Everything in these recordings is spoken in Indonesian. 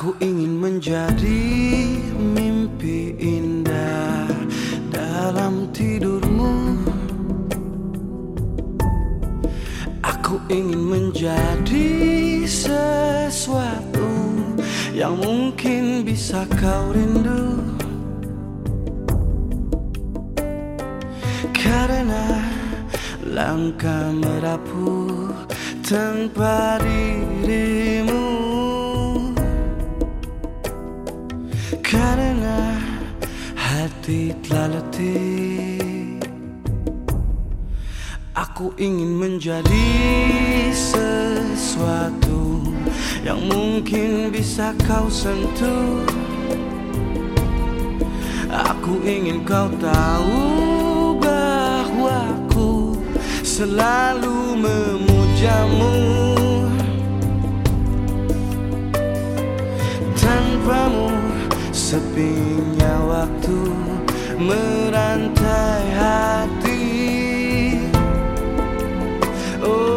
Aku ingin menjadi mimpi indah dalam tidurmu. Aku ingin menjadi sesuatu yang mungkin bisa kau rindu. Karena langkah merapuh tanpa dirimu Karena hati telah letih. Aku ingin menjadi sesuatu Yang mungkin bisa kau sentuh. Aku ingin kau tahu bahwa aku selalu memujamu. Tanpamu Sepinya waktu merantai hati. Oh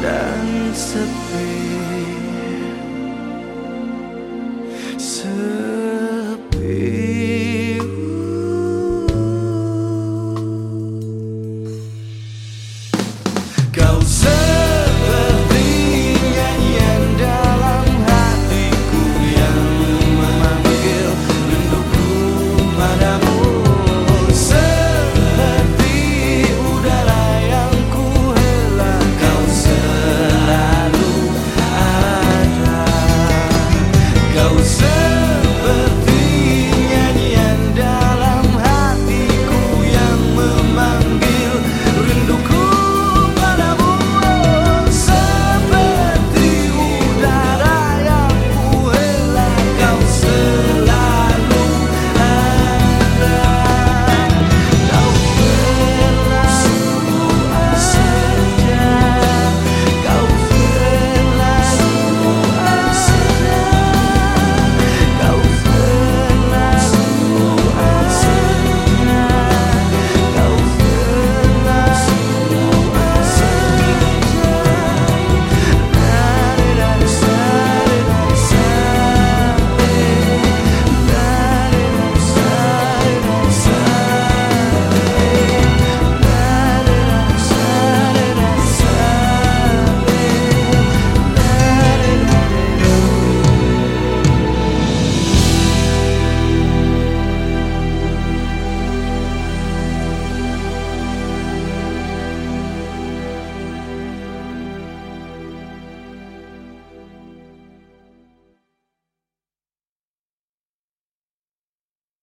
dan sepi. sepi.